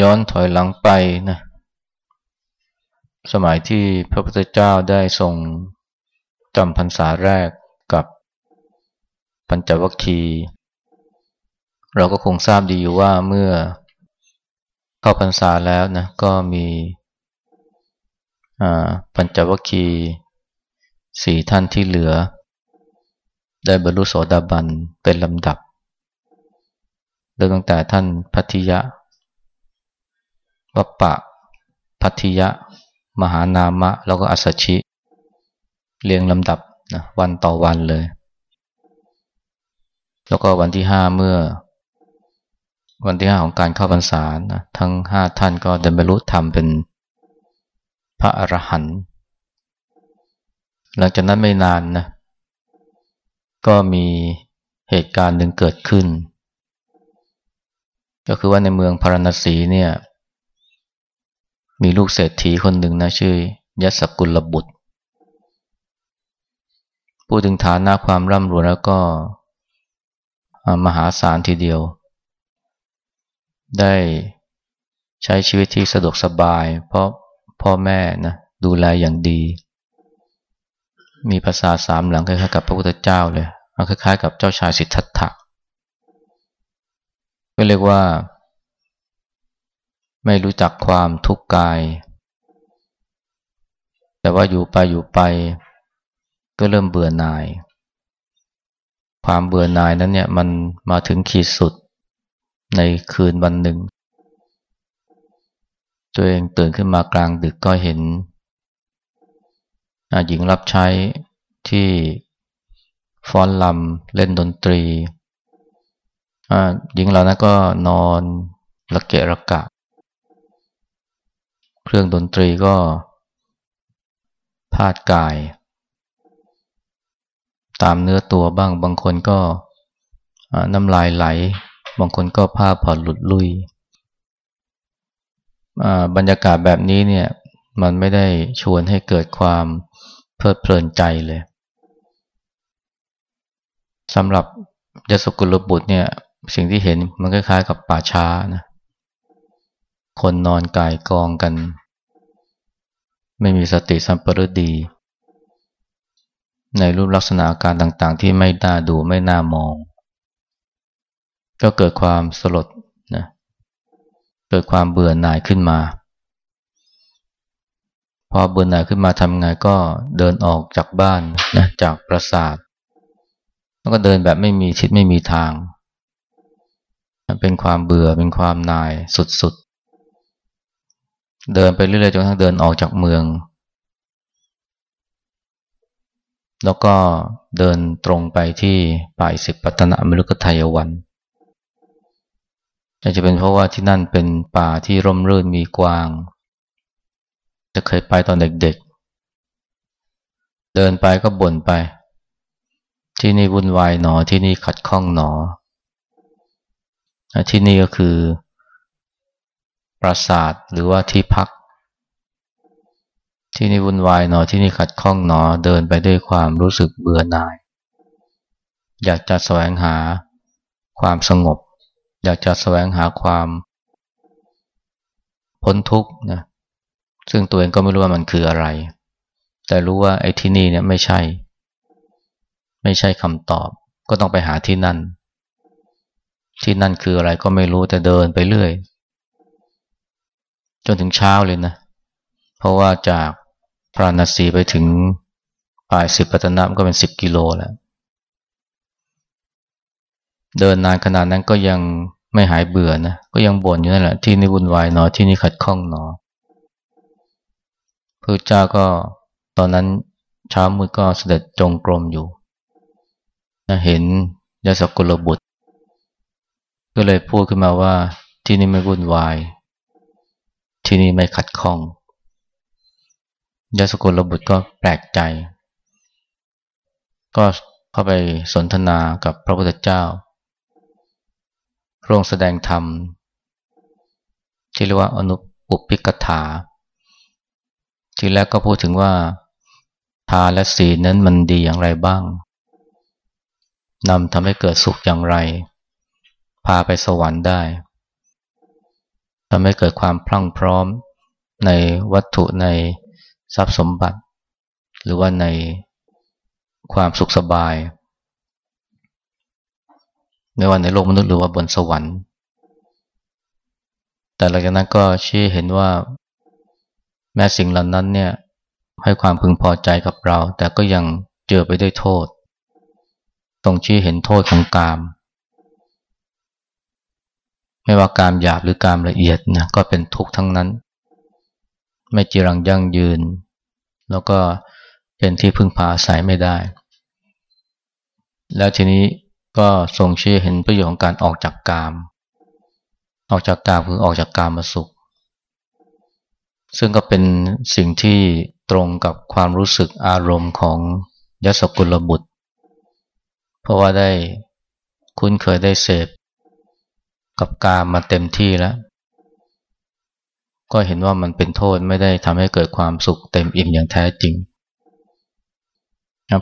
ย้อนถอยหลังไปนะสมัยที่พระพุทธเจ้าได้ทรงจำพรรษาแรกกับปัญจวัคคีย์เราก็คงทราบดีอยู่ว่าเมื่อเข้าพรรษาแล้วนะก็มีปัญจวัคคีย์สี่ท่านที่เหลือ ได้บรรลุโสดาบันเป็นลำดับเริ่มตั้งแต่ท่านพัทยะ วัปปะ พัทยะ มหานามะ แล้วก็อัสชิ เรียงลำดับนะวันต่อวันเลย แล้วก็วันที่ห้าเมื่อ วันที่ห้าของการเข้าพรรษานะทั้งห้าท่านก็ได้บรรลุธรรมเป็นพระอรหันต์หลังจากนั้นไม่นานนะก็มีเหตุการณ์หนึ่งเกิดขึ้น ก็คือว่าในเมืองพาราณสีเนี่ย มีลูกเศรษฐีคนหนึ่งนะชื่อยศกุลบุตร พูดถึงฐานะความร่ำรวยแล้วก็มหาศาลทีเดียว ได้ใช้ชีวิตที่สะดวกสบาย เพราะพ่อแม่นะดูแลอย่างดี มีภาษาสามหลังคล้ายๆกับพระพุทธเจ้าเลยคล้ายๆกับเจ้าชายสิทธัตถะก็เรียกว่า ไม่รู้จักความทุกข์กาย แต่ว่าอยู่ไปอยู่ไป ก็เริ่มเบื่อหน่าย ความเบื่อหน่ายนั้นเนี่ยมันมาถึงขีดสุดในคืนวันหนึ่ง ตัวเองตื่นขึ้นมากลางดึกก็เห็นหญิงรับใช้ที่ฟ้อนลำเล่นดนตรีหญิงเหล่านั้นก็นอนระเกะระกะ เครื่องดนตรีก็พาดกาย ตามเนื้อตัวบ้าง บางคนก็น้ำลายไหล บางคนก็ผ้าผ่อนหลุดลุย บรรยากาศแบบนี้เนี่ย มันไม่ได้ชวนให้เกิดความเพลิดเพลินใจเลยสำหรับยศกุลบุตรเนี่ย สิ่งที่เห็นมันคล้ายๆกับป่าช้านะ คนนอนกายกองกัน ไม่มีสติสัมปรดี ในรูปลักษณะอาการต่างๆ ที่ไม่น่าดูไม่น่ามอง ก็เกิดความสลดนะเกิดความเบื่อหน่ายขึ้นมา พอเบื่อหน่ายขึ้นมาทำไงก็เดินออกจากบ้านนะจากปราสาทแล้วก็เดินแบบไม่มีทิศไม่มีทาง เป็นความเบื่อเป็นความหน่ายสุด เดินไปเรื่อยๆจนทั่งเดินออกจากเมือง แล้วก็เดินตรงไปที่ป่ายสิบปัตนมฤคทายวันอาจจะเป็นเพราะว่าที่นั่นเป็นป่าที่ร่มรื่นมีกวาง จะเคยไปตอนเด็กๆ เดินไปก็บ่นไป ที่นี่วุ่นวายหนอที่นี่ขัดข้องหนอ ที่นี่ก็คือ ปราสาทหรือว่าที่พัก ที่นี่วุ่นวายหนอที่นี่ขัดข้องหนอเดินไปด้วยความรู้สึกเบื่อหน่าย อยากจะแสวงหาความสงบ อยากจะแสวงหาความพ้นทุกข์นะซึ่งตัวเองก็ไม่รู้ว่ามันคืออะไร แต่รู้ว่าไอ้ที่นี่เนี่ยไม่ใช่ ไม่ใช่คำตอบ ก็ต้องไปหาที่นั่น ที่นั่นคืออะไรก็ไม่รู้แต่เดินไปเรื่อย จนถึงเช้าเลยนะ เพราะว่าจากพระนศีไปถึงปลายสิบปัตนะก็เป็นสิบกิโลแล้ว เดินนานขนาดนั้นก็ยังไม่หายเบื่อนะ ก็ยังบ่นอยู่นั่นแหละ ที่นี่วุ่นวายหนอ ที่นี่ขัดข้องหนอพระเจ้าก็ตอนนั้นเช้ามืดก็เสด็จจงกรมอยู่นะเห็นยาสกุลบุตร ก็เลยพูดขึ้นมาว่าที่นี่ไม่วุ่นวาย ที่นี่ไม่ขัดข้องยาสกุลบุตรก็แปลกใจ ก็เข้าไปสนทนากับพระพุทธเจ้าพระองค์แสดงธรรม ที่เรียกว่าอนุปุพิกถา ทีแรกก็พูดถึงว่าทานและศีลนั้นมันดีอย่างไรบ้าง นำทำให้เกิดสุขอย่างไร พาไปสวรรค์ได้ ทำให้เกิดความพรั่งพร้อมในวัตถุในทรัพย์สมบัติ หรือว่าในความสุขสบาย ไม่ว่าในโลกมนุษย์หรือว่าบนสวรรค์ แต่หลังจากนั้นก็ชี้เห็นว่าแม้สิ่งเหล่านั้นเนี่ยให้ความพึงพอใจกับเรา แต่ก็ยังเจอไปด้วยโทษตรงชี้เห็นโทษของกาม ไม่ว่ากามหยาบหรือกามละเอียดนะก็เป็นทุกข์ทั้งนั้น ไม่จีรังยั่งยืน แล้วก็เป็นที่พึ่งพาอาศัยไม่ได้ แล้วทีนี้ก็ทรงชี้เห็นประโยชน์ของการออกจากกาม ออกจากกามคือออกจากกามมาสุข ซึ่งก็เป็นสิ่งที่ตรงกับความรู้สึกอารมณ์ของยศกุลบุตร เพราะว่าได้คุ้นเคยได้เสพ กับกามมาเต็มที่แล้ว ก็เห็นว่ามันเป็นโทษไม่ได้ทำให้เกิดความสุขเต็มอิ่มอย่างแท้จริง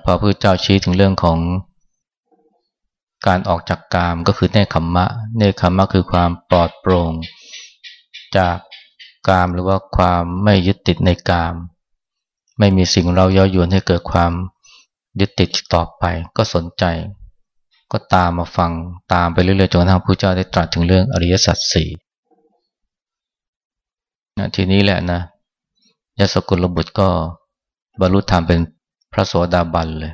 พอพระเจ้าชี้ถึงเรื่องของการออกจากกามก็คือเนคขมมะ เนคขมมะคือความปลอดโปร่งจากกามหรือว่าความไม่ยึดติดในกาม ไม่มีสิ่งเราย้อยวนให้เกิดความยึดติดต่อไปก็สนใจ ก็ตามมาฟังตามไปเรื่อยๆจนกระทั่งพระเจ้าได้ตรัสถึงเรื่องอริยสัจสี่นะทีนี้แหละนะยศกุลบุตรก็บรรลุธรรมเป็นพระโสดาบันเลย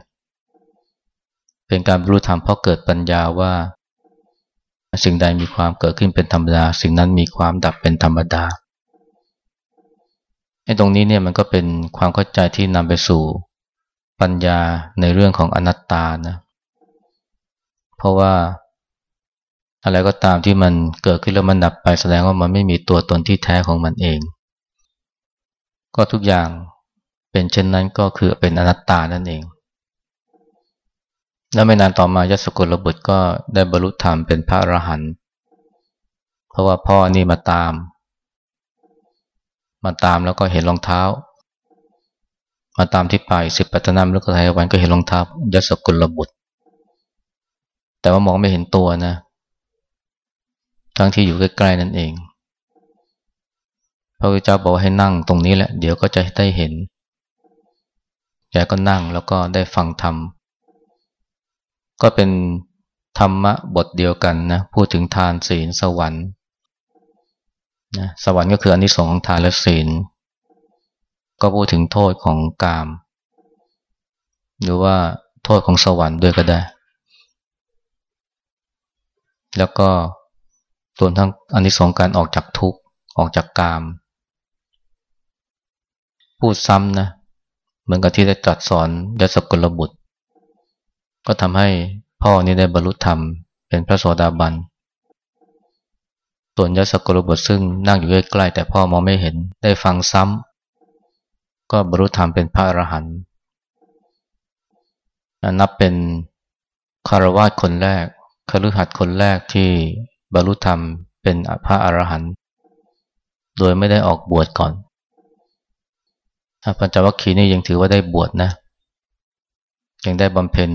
เป็นการบรรลุธรรมเพราะเกิดปัญญาว่า สิ่งใดมีความเกิดขึ้นเป็นธรรมดา สิ่งนั้นมีความดับเป็นธรรมดาไอ้ตรงนี้เนี่ยมันก็เป็นความเข้าใจที่นำไปสู่ปัญญาในเรื่องของอนัตตานะเราะว่าอะไรก็ตามที่มันเกิดขึ้นแล้วมันดับไปแสดงว่ามันไม่มีตัวตนที่แท้ของมันเอง ก็ทุกอย่างเป็นเช่นนั้นก็คือเป็นอนัตตานั่นเอง แล้วไม่นานต่อมายศกุลบุตรก็ได้บรรลุธรรมเป็นพระอรหันต์เพราะว่าพ่อนี่มาตาม มาตามแล้วก็เห็นรองเท้า มาตามที่ป่ายสิบปัตนามแล้วก็ไทยวันก็เห็นรองเท้ายศกุลบุตร แต่ว่ามองไม่เห็นตัวนะ ทั้งที่อยู่ใกล้ๆนั่นเอง พระพุทธเจ้าบอกให้นั่งตรงนี้แหละ เดี๋ยวก็จะได้เห็นแกก็นั่งแล้วก็ได้ฟังธรรม ก็เป็นธรรมะบทเดียวกันนะ พูดถึงทานศีลสวรรค์นะสวรรค์ก็คืออนนิสงส์ของทานและศีล ก็พูดถึงโทษของกาม หรือว่าโทษของสวรรค์ด้วยก็ได้ แล้วก็ส่วนทั้งอนนิสงการออกจากทุกข์ออกจากกาม พูดซ้ำนะเหมือนกับที่ได้ตรัสสอนยศกุลบุตร ก็ทำให้พ่อนี้ได้บรรลุธรรม เป็นพระโสดาบัน ส่วนยศกุลบุตรซึ่งนั่งอยู่ใกล้ๆแต่พ่อมองไม่เห็นได้ฟังซ้ำก็บรรลุธรรมเป็นพระอรหันต์นับเป็นคารวะคนแรก คฤหัสถ์คนแรกที่บรรลุธรรมเป็นพระอรหันต์โดยไม่ได้ออกบวชก่อนปัญจวัคคีย์นี่ยังถือว่าได้บวชนะ ยังได้บำเพ็ญ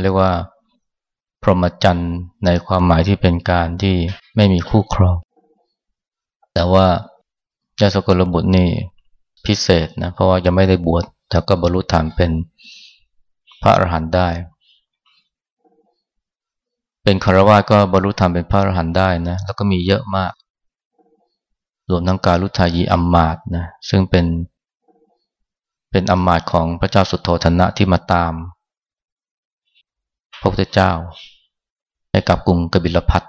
เรียกว่าพรหมจรรย์ในความหมายที่เป็นการที่ไม่มีคู่ครอง แต่ว่ายาสกุลบุตรนี่พิเศษนะเพราะว่ายังไม่ได้บวชแต่ก็บรรลุธรรมเป็นพระอรหันต์ได้ เป็นคารวะก็บรรลุธรรมเป็นพระอรหันต์ได้นะ แล้วก็มีเยอะมาก รวมทั้งการลุทายีอัมมาตนะ ซึ่งเป็น เป็นอัมาตของพระเจ้าสุโธธนะที่มาตาม พระพุทธเจ้า ให้กับกรุงกบิลพัท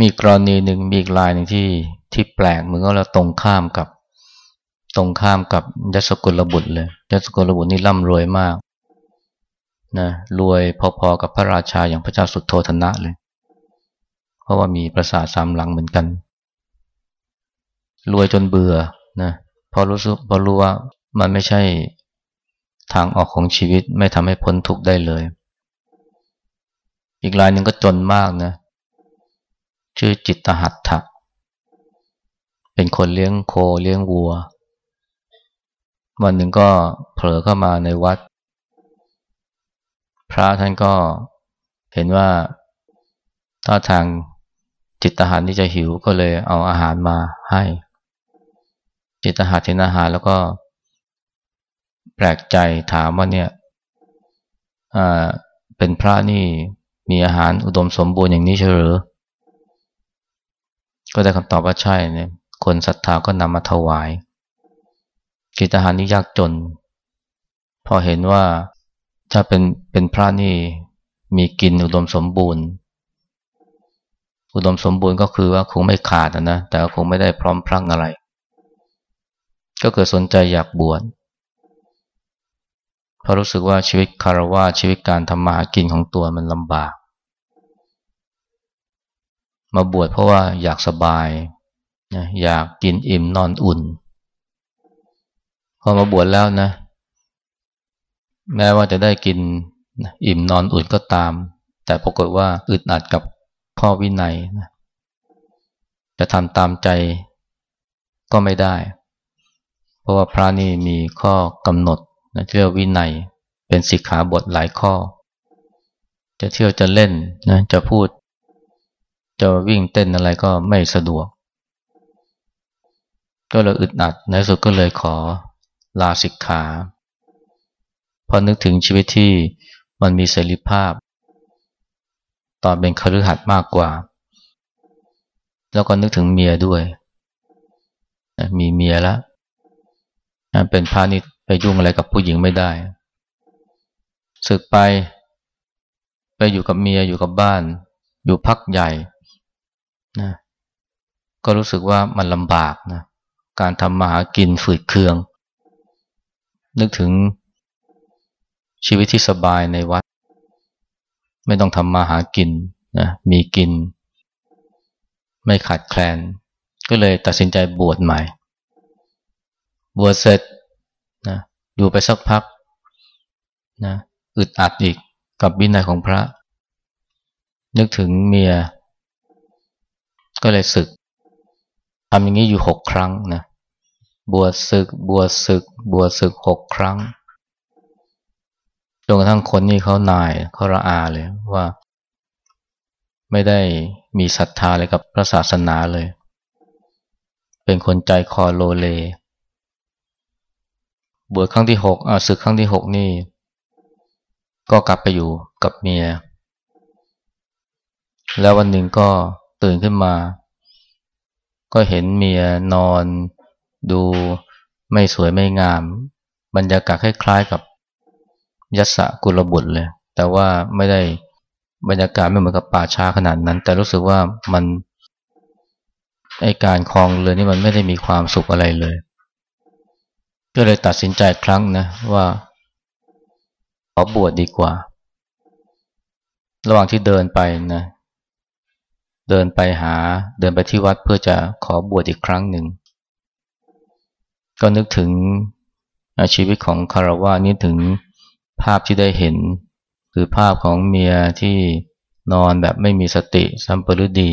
มีกรณีหนึ่งมีอีกลายหนึ่งที่ที่แปลกเหมือนกับเราตรงข้ามกับ ตรงข้ามกับยศกุลบุตรเลยยศกุลบุตรนี่ร่ำรวยมาก นะรวยพอๆกับพระราชาอย่างพระเจ้าสุโธธนะเลย เพราะว่ามีประสาทสามหลังเหมือนกัน รวยจนเบื่อนะพอรู้สึกพอรู้ว่ามันไม่ใช่ทางออกของชีวิตไม่ทำให้พ้นทุกข์ได้เลย อีกรายหนึ่งก็จนมากนะ ชื่อจิตตหัตถะเป็นคนเลี้ยงโคเลี้ยงวัว วันหนึ่งก็เผลอเข้ามาในวัด พระท่านก็เห็นว่าท่าทางจิตตหัดนี่จะหิวก็เลยเอาอาหารมาให้ จิตตหัดเห็นอาหารแล้วก็แปลกใจถามว่าเนี่ยเป็นพระนี่มีอาหารอุดมสมบูรณ์อย่างนี้ใช่หรือก็ได้คำตอบว่าใช่เนี่ยคนศรัทธาก็นำมาถวายกิตาหารนี้ยากจน พอเห็นว่า ถ้าเป็นเป็นพระนี่มีกินอุดมสมบูรณ์ อุดมสมบูรณ์ก็คือว่าคงไม่ขาดนะแต่คงไม่ได้พร้อมพรั่งอะไร ก็เกิดสนใจอยากบวชเพราะรู้สึกว่าชีวิตคารวะชีวิตการทำมาหากินของตัวมันลำบาก มาบวชเพราะว่าอยากสบายอยากกินอิ่มนอนอุ่น พอมาบวชแล้วนะ แม้ว่าจะได้กินอิ่มนอนอุ่นก็ตาม แต่ปรากฏว่าอึดอัดกับข้อวินัยนะจะทำตามใจก็ไม่ได้ เพราะว่าพระนี่มีข้อกำหนดนะเรียกวินัยเป็นสิกขาบทหลายข้อ จะเที่ยวจะเล่นนะจะพูด จะวิ่งเต้นอะไรก็ไม่สะดวก ก็เลยอึดอัดในสุดก็เลยขอลาสิกขา พอนึกถึงชีวิตที่มันมีเสรีภาพ ตอนเป็นคฤหัสถ์มากกว่า แล้วก็นึกถึงเมียด้วย มีเมียแล้วเป็นพระนิไปยุ่งอะไรกับผู้หญิงไม่ได้ศึกไป ไปอยู่กับเมียอยู่กับบ้าน อยู่พักใหญ่นะก็รู้สึกว่ามันลำบากนะการทำมาหากินฝืดเคือง นึกถึง ชีวิตที่สบายในวัด ไม่ต้องทำมาหากินนะมีกิน ไม่ขาดแคลน ก็เลยตัดสินใจบวชใหม่ บวชเสร็จนะอยู่ไปสักพักนะอึดอัดอีกกับวินัยของพระ นึกถึงเมีย ก็เลยศึกทำอย่างนี้อยู่หกครั้งนะบวชศึก บวชศึก บวชศึกหกครั้ง จนกระทั่งคนนี้เขานายเขาระอาเลยว่า ไม่ได้มีศรัทธาเลยกับพระศาสนาเลย เป็นคนใจคอโลเลบวชครั้งที่หกอ่าศึกครั้งที่หกนี่ ก็กลับไปอยู่กับเมีย แล้ววันหนึ่งก็ตื่นขึ้นมา ก็เห็นเมียนอนดูไม่สวยไม่งาม บรรยากาศคล้ายๆกับ ยัสกุลบุตรเลย แต่ว่าไม่ได้บรรยากาศไม่เหมือนกับป่าช้าขนาดนั้น แต่รู้สึกว่ามันไอการคลองเรือนี่มันไม่ได้มีความสุขอะไรเลย ก็เลยตัดสินใจครั้งนะว่าขอบวชดดีกว่า ระหว่างที่เดินไปนะ เดินไปหาเดินไปที่วัดเพื่อจะขอบวชอีกครั้งหนึ่ง ก็นึกถึงชีวิตของคารวะนี้ถึง ภาพที่ได้เห็น คือภาพของเมียที่นอนแบบไม่มีสติสัมปรุดี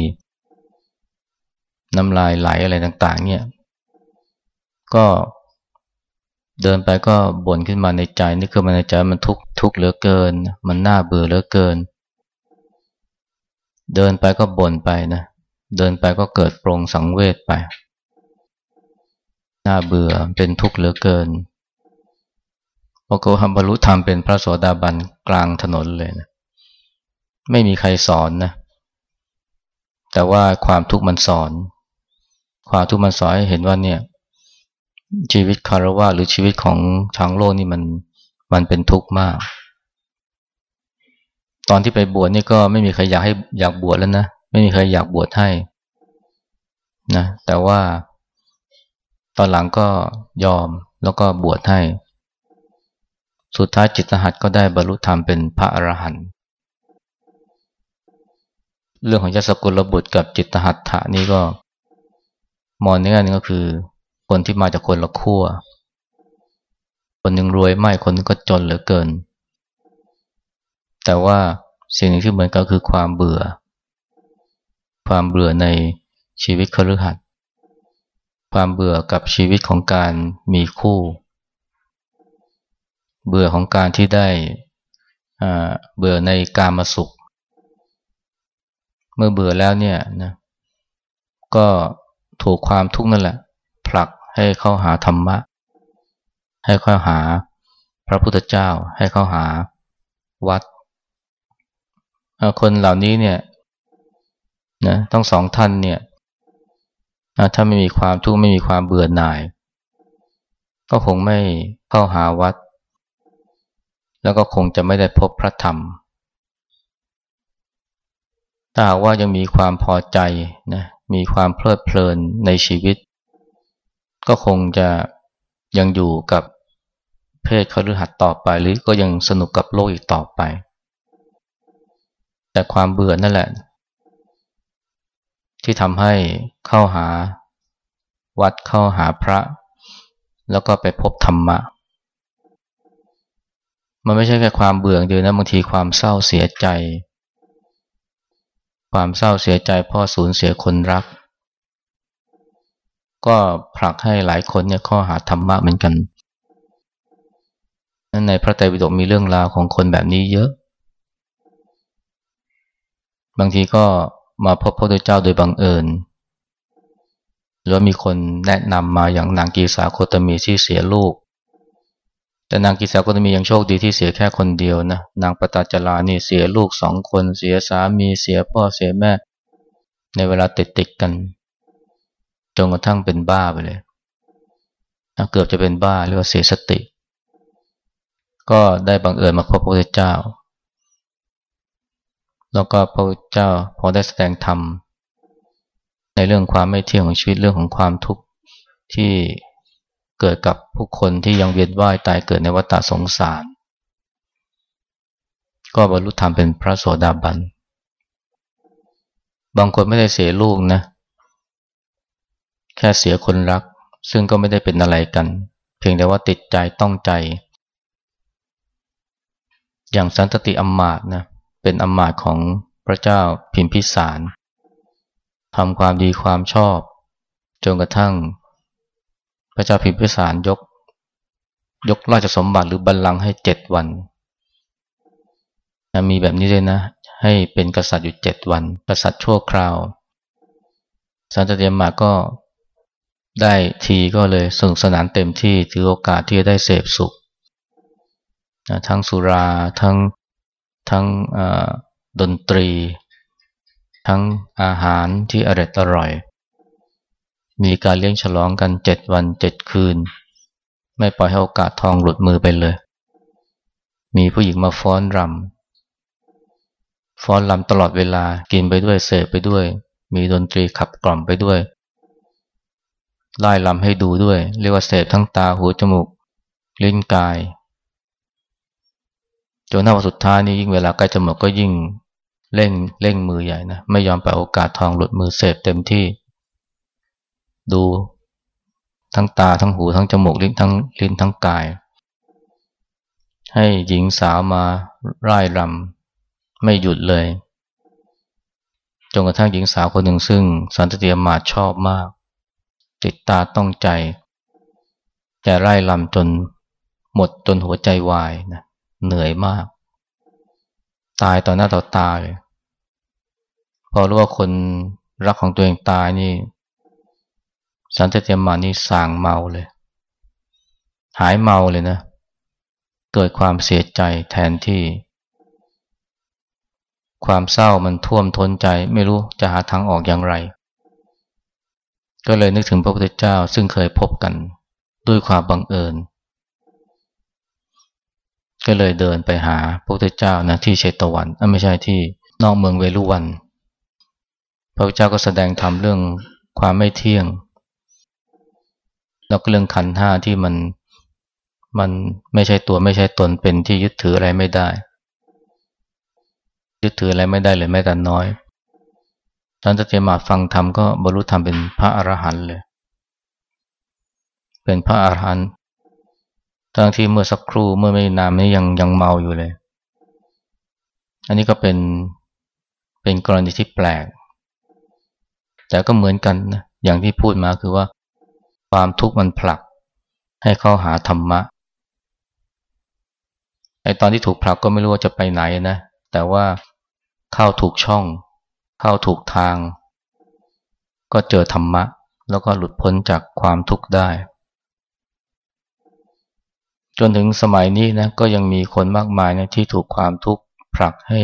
น้ำลายไหลอะไรต่าง ๆ เนี่ย ก็เดินไปก็บ่นขึ้นมาในใจนี่คือมันในใจมันทุกทุกเหลือเกิน มันน่าเบื่อเหลือเกิน เดินไปก็บ่นไปนะเดินไปก็เกิดปรงสังเวชไป น่าเบื่อเป็นทุกข์เหลือเกิน พอโกหัมบรรลุธรรมเป็นพระโสดาบันกลางถนนเลยนะไม่มีใครสอนนะ แต่ว่าความทุกข์มันสอน ความทุกข์มันสอนให้เห็นว่าเนี่ย ชีวิตคารวะหรือชีวิตของทางโลกนี่มันมันเป็นทุกข์มาก ตอนที่ไปบวชนี่ก็ไม่มีใครอยากให้อยากบวชแล้วนะ ไม่มีใครอยากบวชให้นะแต่ว่าตอนหลังก็ยอมแล้วก็บวชให้ สุดท้ายจิตหัตก็ได้บรรลุธรรมเป็นพระอรหันต์เรื่องของยศกุลบุตรกับจิตหัตถะนี่ก็ มองในแง่นึงก็คือ คนที่มาจากคนละขั้วคนหนึ่งรวยไม่คนนึงก็จนเหลือเกิน แต่ว่าสิ่งที่เหมือนกันคือความเบื่อ ความเบื่อในชีวิตคฤหัสถ์ความเบื่อกับชีวิตของการมีคู่ เบื่อของการที่ได้เบื่อในการมาสุข เมื่อเบื่อแล้วเนี่ยนะก็ถูกความทุกข์นั่นแหละ ผลักให้เข้าหาธรรมะ ให้เข้าหาพระพุทธเจ้าให้เข้าหาวัด คนเหล่านี้เนี่ยนะทั้งสองท่านเนี่ยถ้าไม่มีความทุกข์ไม่มีความเบื่อหน่าย ก็คงไม่เข้าหาวัด แล้วก็คงจะไม่ได้พบพระธรรม ถ้าหากว่ายังมีความพอใจนะมีความเพลิดเพลินในชีวิต ก็คงจะยังอยู่กับเพศคฤหัสต่อไป หรือก็ยังสนุกกับโลกอีกต่อไป แต่ความเบื่อนั่นแหละ ที่ทำให้เข้าหาวัดเข้าหาพระ แล้วก็ไปพบธรรมะ มันไม่ใช่แค่ความเบื่อเดียวนะบางทีความเศร้าเสียใจ ความเศร้าเสียใจพ่อสูญเสียคนรัก ก็ผลักให้หลายคนเนี่ยข้อหาธรรมะเหมือนกันนั่นในพระไตรปิฎกมีเรื่องราวของคนแบบนี้เยอะ บางทีก็มาพบพระพุทธเจ้าโดยบังเอิญ หรือมีคนแนะนำมาอย่างนางกีสาโคตมีที่เสียลูก แต่นางกิสาก็มียังโชคดีที่เสียแค่คนเดียวนะนางปตาจลานี่เสียลูกสองคนเสียสามีเสียพ่อเสียแม่ ในเวลาติดติดกันจนกระทั่งเป็นบ้าไปเลยเกือบจะเป็นบ้าเรียกว่าเสียสติ ก็ได้บังเอิญมาพบพระพุทธเจ้า แล้วก็พระพุทธเจ้าพอได้แสดงธรรมในเรื่องความไม่เที่ยงของชีวิตเรื่องของความทุกข์ที่ เกิดกับผู้คนที่ยังเวียนว่ายตายเกิดในวัฏสงสาร ก็บรรลุธรรมเป็นพระโสดาบัน บางคนไม่ได้เสียลูกนะ แค่เสียคนรัก ซึ่งก็ไม่ได้เป็นอะไรกัน เพียงแต่ว่าติดใจต้องใจ อย่างสันตติอมมาตนะเป็นอมมาตของพระเจ้าพิมพิสารทำความดีความชอบ จนกระทั่ง พระเจ้าพิมพิสารยก ยกราชสมบัติหรือบัลลังก์ให้เจ็ดวันนะมีแบบนี้เลยนะ ให้เป็นกษัตริย์อยู่เจ็ดวัน กษัตริย์ชั่วคราวสันตเตียมาก็ได้ทีก็เลยสนุกสนานเต็มที่ถือโอกาสที่จะได้เสพสุขนะทั้งสุราทั้งทั้งดนตรี ทั้งอาหารที่อร่อยอร่อย มีการเลี้ยงฉลองกันเจ็ดวันเจ็ดคืน ไม่ปล่อยให้โอกาสทองหลุดมือไปเลย มีผู้หญิงมาฟ้อนรำฟ้อนรำตลอดเวลากินไปด้วยเสพไปด้วย มีดนตรีขับกล่อมไปด้วยไล่ลำให้ดูด้วย เรียกว่าเสพทั้งตาหูจมูก ลิ้นกายจนหน้าวันสุดท้ายนี่ยิ่งเวลาใกล้จะหมดก็ยิ่งเร่งเร่งมือใหญ่นะไม่ยอมไปโอกาสทองหลุดมือเสพเต็มที่ ดูทั้งตาทั้งหูทั้งจมูกลิ้นทั้งลิ้นทั้งกาย ให้หญิงสาวมาร่ายรำไม่หยุดเลยจนกระทั่งหญิงสาวคนหนึ่งซึ่งสันติยมาชอบมาก ติดตาต้องใจ แต่ไร่ลำจนหมดจนหัวใจวายนะเหนื่อยมาก ตายต่อหน้าต่อตาเลยพอรู้ว่าคนรักของตัวเองตายนี่ สันตเตียมานี่สางเมาเลย หายเมาเลยนะ เกิดความเสียใจแทนที่ ความเศร้ามันท่วมท้นใจ ไม่รู้จะหาทางออกอย่างไร ก็เลยนึกถึงพระพุทธเจ้าซึ่งเคยพบกันด้วยความบังเอิญ ก็เลยเดินไปหาพระพุทธเจ้านะที่เชตวันไม่ใช่ที่นอกเมืองเวลุวัน พระพุทธเจ้าก็แสดงธรรมเรื่องความไม่เที่ยง แล้วก็เรื่องขันห้าที่มันมันไม่ใช่ตัวไม่ใช่ตนเป็นที่ยึดถืออะไรไม่ได้ ยึดถืออะไรไม่ได้เลยแม้แต่น้อยท่านจะเจมาฟังธรรมก็บรรลุธรรมเป็นพระอรหันต์เลย เป็นพระอรหันต์ทั้งที่เมื่อสักครู่เมื่อไม่นานนี้ยังยังเมาอยู่เลย อันนี้ก็เป็นเป็นกรณีที่แปลก แต่ก็เหมือนกันนะอย่างที่พูดมาคือว่า ความทุกข์มันผลัก ให้เข้าหาธรรมะไอตอนที่ถูกผลักก็ไม่รู้ว่าจะไปไหนนะ แต่ว่าเข้าถูกช่อง เข้าถูกทาง ก็เจอธรรมะ แล้วก็หลุดพ้นจากความทุกข์ได้ จนถึงสมัยนี้นะก็ยังมีคนมากมายนะที่ถูกความทุกข์ผลักให้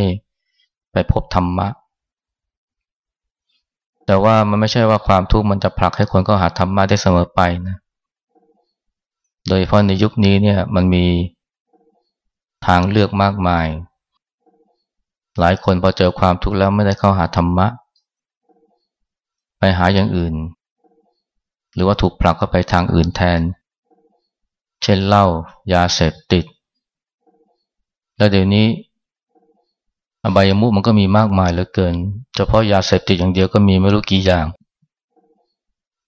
ไปพบธรรมะ แต่ว่ามันไม่ใช่ว่าความทุกข์มันจะผลักให้คนก็หาธรรมะได้เสมอไปนะ โดยเฉพาะในยุคนี้เนี่ยมันมีทางเลือกมากมาย หลายคนพอเจอความทุกข์แล้วไม่ได้เข้าหาธรรมะ ไปหาอย่างอื่น หรือว่าถูกผลักเข้าไปทางอื่นแทน เช่นเหล้ายาเสพติด แล้วเดี๋ยวนี้ อบายมุขมันก็มีมากมายเหลือเกิน เฉพาะยาเสพติดอย่างเดียวก็มีไม่รู้กี่อย่าง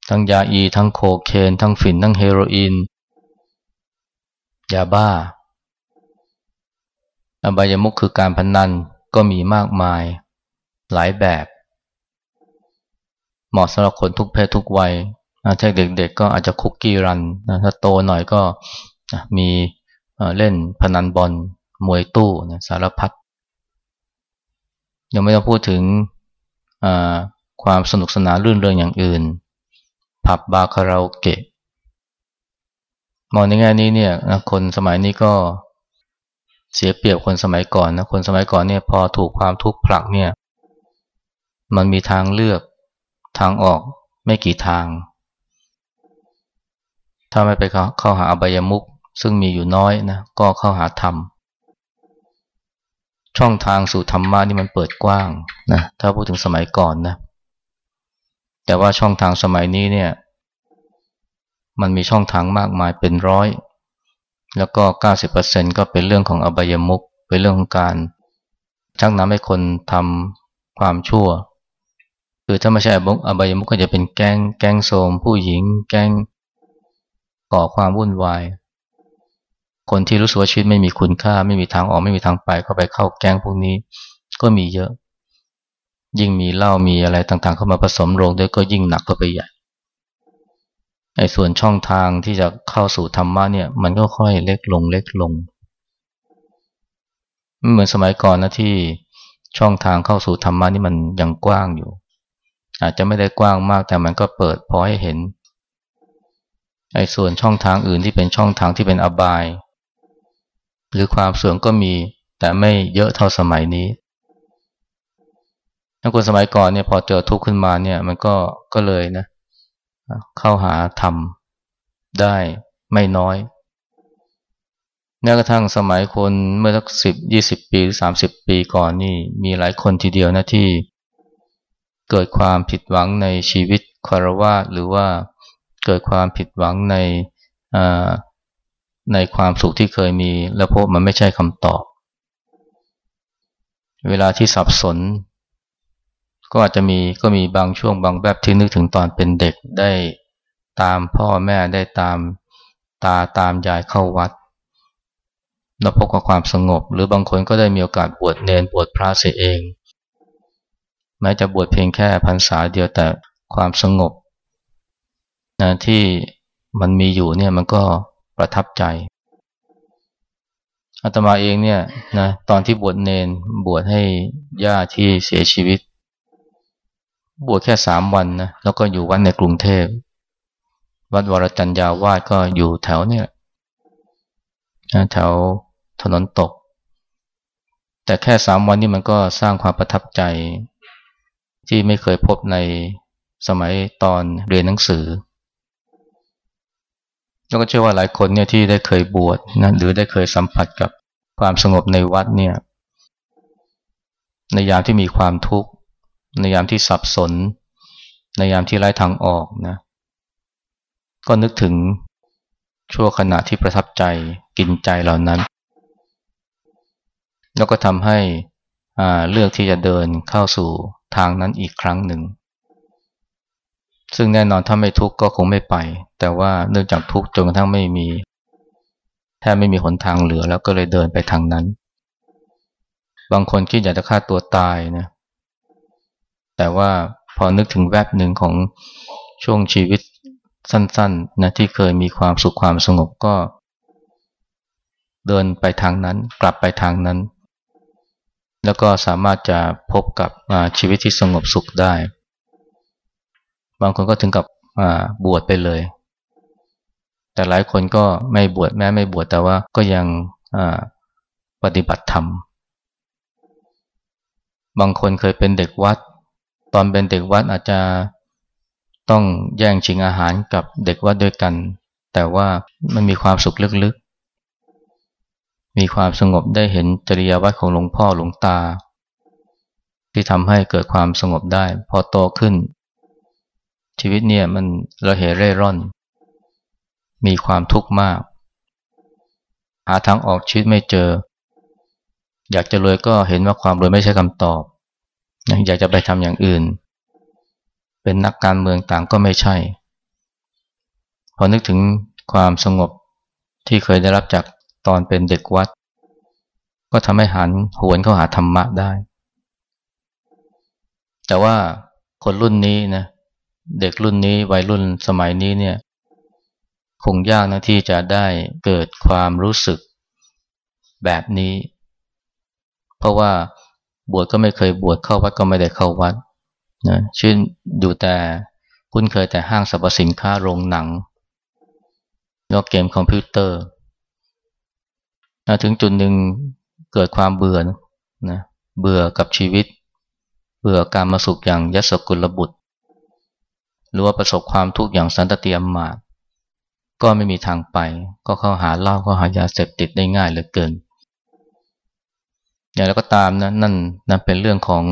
ทั้งยาอี ทั้งโคเคน ทั้งฝิ่น ทั้งเฮโรอีน ยาบ้า อบายมุขคือการพนนันก็มีมากมาย หลายแบบ เหมาะสำหรับคนทุกเพศทุกวัยถ้าเด็กๆก็อาจจะคุกกี้รัน ถ้าโตหน่อยก็มีเล่นพนันบอลมวยตู้สารพัด ยังไม่ต้องพูดถึงความสนุกสนานรื่นเริงอย่างอื่น ผับบาคาราโอเกะมองในแง่นี้เนี่ยคนสมัยนี้ก็เสียเปรียบคนสมัยก่อนนะคนสมัยก่อนเนี่ยพอถูกความทุกข์ผลักเนี่ย มันมีทางเลือกทางออกไม่กี่ทาง ถ้าไม่ไปเข้าหาอบายมุขซึ่งมีอยู่น้อยนะก็เข้าหาธรรม ช่องทางสู่ธรรมะนี่มันเปิดกว้างนะถ้าพูดถึงสมัยก่อนนะแต่ว่าช่องทางสมัยนี้เนี่ย มันมีช่องทางมากมายเป็นร้อย แล้วก็ 90%ก็เป็นเรื่องของอบายมุขเป็นเรื่องของการชักนำให้คนทำความชั่ว คือถ้าไม่ใช่อบายมุขก็จะเป็นแก๊งแก๊งโสมผู้หญิง แก๊งก่อความวุ่นวาย คนที่รู้สึกว่าชีวิตไม่มีคุณค่า ไม่มีทางออกไม่มีทางไปก็ไปเข้าแก๊งพวกนี้ ก็มีเยอะ ยิ่งมีเหล้ามีอะไรต่างๆ เข้ามาผสมลงด้วยก็ยิ่งหนักก็ไปใหญ่ไอ้ส่วนช่องทางที่จะเข้าสู่ธรรมะเนี่ย มันก็ค่อยเล็กลงเล็กลงไม่เหมือนสมัยก่อนนะที่ช่องทางเข้าสู่ธรรมะนี่มันยังกว้างอยู่ อาจจะไม่ได้กว้างมากแต่มันก็เปิดพอให้เห็นไอ้ส่วนช่องทางอื่นที่เป็นช่องทางที่เป็นอบาย หรือความเสื่อมก็มีแต่ไม่เยอะเท่าสมัยนี้ถ้าคนสมัยก่อนเนี่ยพอเจอทุกข์ขึ้นมาเนี่ยมันก็ก็เลยนะเข้าหาธรรมได้ไม่น้อยแม้กระทั่งสมัยคนเมื่อสักสิบยี่สิบปีหรือสามสิบปีก่อนนี่มีหลายคนทีเดียวนะที่ เกิดความผิดหวังในชีวิตคารวะหรือว่าเกิดความผิดหวังใน ในความสุขที่เคยมี แล้วพบมันไม่ใช่คำตอบ เวลาที่สับสน ก็อาจจะมีก็มีบางช่วงบางแบบที่นึกถึงตอนเป็นเด็กได้ตามพ่อแม่ได้ตามตาตามยายเข้าวัด แล้วพบกับความสงบ หรือบางคนก็ได้มีโอกาสบวชเนนบวชพระเสียเอง แม้จะบวชเพียงแค่พรรษาเดียวแต่ความสงบนะที่มันมีอยู่เนี่ยมันก็ ประทับใจอาตมาเองเนี่ยนะตอนที่บวชเนนบวชให้ย่าที่เสียชีวิต บวชแค่สามวันนะแล้วก็อยู่วัดในกรุงเทพวัดวรจันยาวาดก็อยู่แถวเนี่ยแถวถนนตก แต่แค่สามวันนี้มันก็สร้างความประทับใจ ที่ไม่เคยพบในสมัยตอนเรียนหนังสือ แล้วก็เชื่อว่าหลายคนเนี่ยที่ได้เคยบวชนะหรือได้เคยสัมผัสกับความสงบในวัดเนี่ยในยามที่มีความทุกข์ ในยามที่สับสน ในยามที่ไร้ทางออกนะก็นึกถึงชั่วขณะที่ประทับใจกินใจเหล่านั้น แล้วก็ทำให้เลือกที่จะเดินเข้าสู่ทางนั้นอีกครั้งหนึ่ง ซึ่งแน่นอนถ้าไม่ทุกข์ก็คงไม่ไป แต่ว่าเนื่องจากทุกข์จนกระทั่งไม่มีแทบไม่มีหนทางเหลือแล้วก็เลยเดินไปทางนั้น บางคนคิดอยากจะฆ่าตัวตายนะแต่ว่าพอนึกถึงแวบหนึ่งของช่วงชีวิตสั้นๆนะที่เคยมีความสุขความสงบก็ เดินไปทางนั้น กลับไปทางนั้น แล้วก็สามารถจะพบกับชีวิตที่สงบสุขได้ บางคนก็ถึงกับบวชไปเลย แต่หลายคนก็ไม่บวชแม้ไม่บวชแต่ว่าก็ยังปฏิบัติธรรม บางคนเคยเป็นเด็กวัด ตอนเป็นเด็กวัดอาจจะต้องแย่งชิงอาหารกับเด็กวัดด้วยกัน แต่ว่ามันมีความสุขลึกๆ มีความสงบได้เห็นจริยวัตรของหลวงพ่อหลวงตา ที่ทำให้เกิดความสงบได้ พอโตขึ้น ชีวิตเนี่ยมันเระเหเร่ร่อน มีความทุกข์มาก หาทางออกชีวิตไม่เจอ อยากจะรวยก็เห็นว่าความรวยไม่ใช่คำตอบ อยากจะไปทำอย่างอื่น เป็นนักการเมืองต่างก็ไม่ใช่ พอนึกถึงความสงบที่เคยได้รับจากตอนเป็นเด็กวัด ก็ทำให้หันหวนเข้าหาธรรมะได้ แต่ว่าคนรุ่นนี้นะ เด็กรุ่นนี้วัยรุ่นสมัยนี้เนี่ยคงยากนะที่จะได้เกิดความรู้สึกแบบนี้ เพราะว่าบวชก็ไม่เคยบวชเข้าวัดก็ไม่ได้เข้าวัดนะชื่นอยู่แต่คุ้นเคยแต่ห้างสรรพสินค้าโรงหนังแล้วเกมคอมพิวเตอร์นะถึงจุดหนึ่งเกิดความเบื่อนะเบื่อกับชีวิต เบื่อการมาสุขอย่างยศกุลบุตร หรือว่าประสบความทุกข์อย่างสันตเตียมมาก็ไม่มีทางไป ก็เข้าหาเหล้าก็หายาเสพติดได้ง่ายเหลือเกิน อย่างไรก็ตามนะนั่นนั่นเป็นเรื่องของ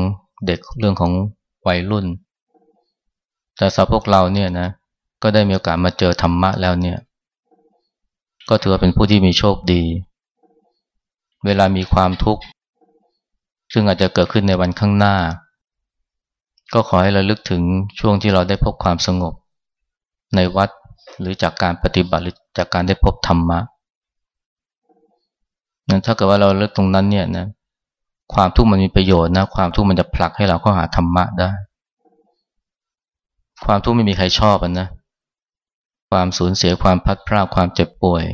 เด็กเรื่องของวัยรุ่น แต่สาวพวกเราเนี่ยนะก็ได้มีโอกาสมาเจอธรรมะแล้วเนี่ย ก็ถือว่าเป็นผู้ที่มีโชคดี เวลามีความทุกข์ ซึ่งอาจจะเกิดขึ้นในวันข้างหน้า ก็ขอให้เราลึกถึงช่วงที่เราได้พบความสงบ ในวัดหรือจากการปฏิบัติหรือจากการได้พบธรรมะนั้นถ้าเกิดว่าเราเลิกตรงนั้นเนี่ยนะความทุกข์มันมีประโยชน์นะความทุกข์มันจะผลักให้เราเข้าหาธรรมะได้ ความทุกข์ไม่มีใครชอบนะความสูญเสียความพัดพลาดความเจ็บป่วย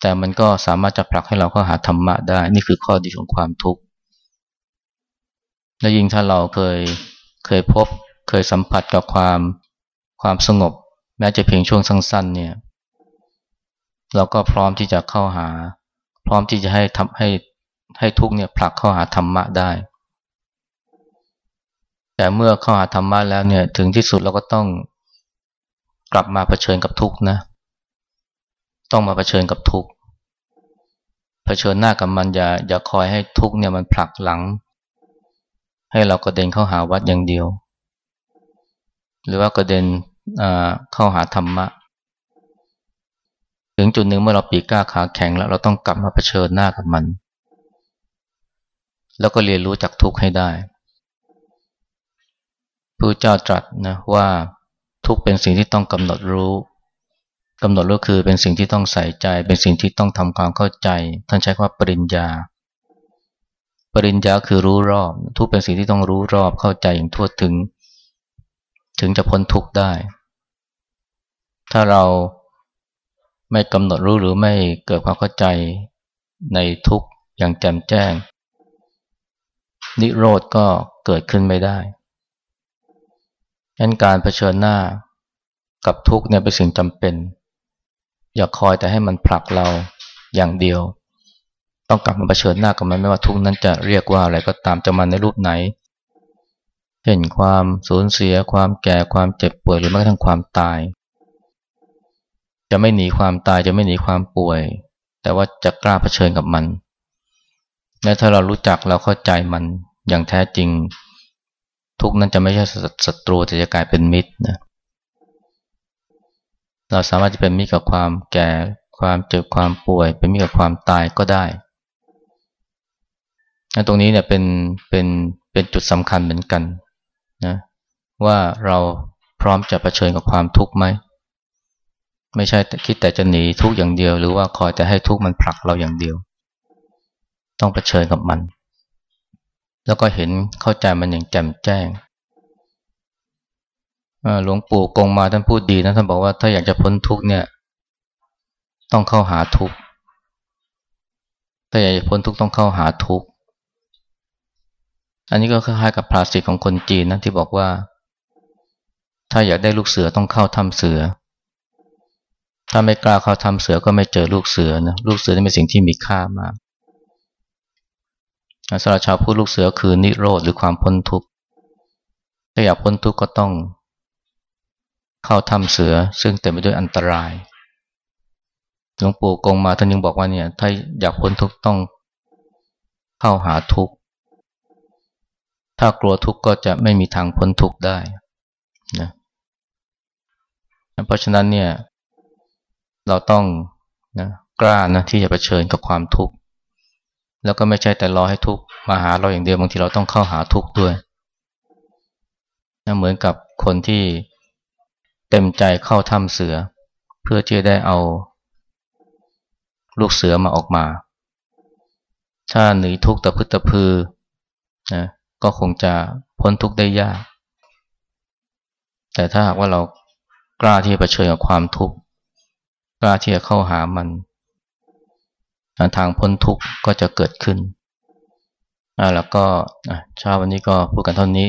แต่มันก็สามารถจะผลักให้เราเข้าหาธรรมะได้ นี่คือข้อดีของความทุกข์ และยิ่งถ้าเราเคยเคยพบ เคยสัมผัสกับความความสงบ แม้จะเพียงช่วงสั้นๆเนี่ย เราก็พร้อมที่จะเข้าหา พร้อมที่จะให้ทำให้ให้ทุกเนี่ยผลักเข้าหาธรรมะได้ แต่เมื่อเข้าหาธรรมะแล้วเนี่ยถึงที่สุดเราก็ต้องกลับมาเผชิญกับทุกนะ ต้องมาเผชิญกับทุกเผชิญหน้ากับมันอย่าอย่าคอยให้ทุกเนี่ยมันผลักหลัง ให้เรากระเด็นเข้าหาวัดอย่างเดียว หรือว่ากระเด็นเข้าหาธรรมะ ถึงจุดหนึ่งเมื่อเราปีก้าขาแข็งแล้วเราต้องกลับมาเผชิญหน้ากับมัน แล้วก็เรียนรู้จากทุกข์ให้ได้พระเจ้าตรัสนะว่าทุกเป็นสิ่งที่ต้องกำหนดรู้กำหนดรู้คือเป็นสิ่งที่ต้องใส่ใจ เป็นสิ่งที่ต้องทำความเข้าใจ ท่านใช้คำว่าปริญญา ปริญญาคือรู้รอบ ทุกเป็นสิ่งที่ต้องรู้รอบเข้าใจอย่างทั่วถึง ถึงจะพ้นทุกข์ได้ ถ้าเราไม่กำหนดรู้หรือไม่เกิดความเข้าใจในทุกข์อย่างแจ่มแจ้ง นิโรธก็เกิดขึ้นไม่ได้งั้นการเผชิญหน้ากับทุกข์เนี่ยเป็นสิ่งจำเป็น อย่าคอยแต่ให้มันผลักเราอย่างเดียว ต้องกลับมาเผชิญหน้ากับมันไม่ว่าทุกนั้นจะเรียกว่าอะไรก็ตามจะมาในรูปไหน เช่นความสูญเสีย ความแก่ความเจ็บป่วยหรือแม้กระทั่งความตาย จะไม่หนีความตายจะไม่หนีความป่วย แต่ว่าจะกล้าเผชิญกับมันและถ้าเรารู้จักเราเข้าใจมันอย่างแท้จริง ทุกนั้นจะไม่ใช่ศัตรูแต่จะกลายเป็นมิตรนะเราสามารถจะเป็นมิตรกับความแก่ ความเจ็บความป่วย เป็นมิตรกับความตายก็ได้ ตรงนี้เนี่ยเป็นเป็นเป็นจุดสำคัญเหมือนกันนะว่าเราพร้อมจะะเผชิญกับความทุกข์ไหมไม่ใช่คิดแต่จะหนีทุกอย่างเดียว หรือว่าคอยแต่ให้ทุกข์มันผลักเราอย่างเดียว ต้องเผชิญกับมัน แล้วก็เห็นเข้าใจมันอย่างแจ่มแจ้งหลวงปู่กงมาท่านพูดดีนะท่านบอกว่าถ้าอยากจะพ้นทุกเนี่ย ต้องเข้าหาทุกถ้าอยากจะพ้นทุกต้องเข้าหาทุก อันนี้ก็คล้ายๆกับภาษิตของคนจีนนะที่บอกว่า ถ้าอยากได้ลูกเสือต้องเข้าถ้ำเสือ ถ้าไม่กล้าเข้าถ้ำเสือก็ไม่เจอลูกเสือนะลูกเสือนี่เป็นสิ่งที่มีค่ามากสำหรับชาวพุทธลูกเสือคือนิโรธหรือความพ้นทุกข์ถ้าอยากพ้นทุกข์ก็ต้อง เข้าถ้ำเสือซึ่งเต็มไปด้วยอันตรายหลวงปู่กงมาท่านยังบอกว่าเนี่ย ถ้าอยากพ้นทุกข์ต้องเข้าหาทุกข์ ถ้ากลัวทุกข์ก็จะไม่มีทางพ้นทุกข์ได้นะเพราะฉะนั้นเนี่ย เราต้องนะกล้านะที่จะะเผชิญกับความทุกข์แล้วก็ไม่ใช่แต่รอให้ทุกข์มาหาเราอย่างเดียวบางทีเราต้องเข้าหาทุกข์ด้วยนะเหมือนกับคนที่เต็มใจเข้าถ้ำเสือ เพื่อที่จะได้เอา ลูกเสือมาออกมา ถ้าหนีทุกข์แต่พึตะพือนะ ก็คงจะพ้นทุกข์ได้ยาก แต่ถ้าหากว่าเรากล้าที่จะเผชิญกับความทุกข์กล้าที่จะเข้าหามันทางพ้นทุกข์ก็จะเกิดขึ้นแล้วก็เช้าวันนี้ก็พูดกันเท่านี้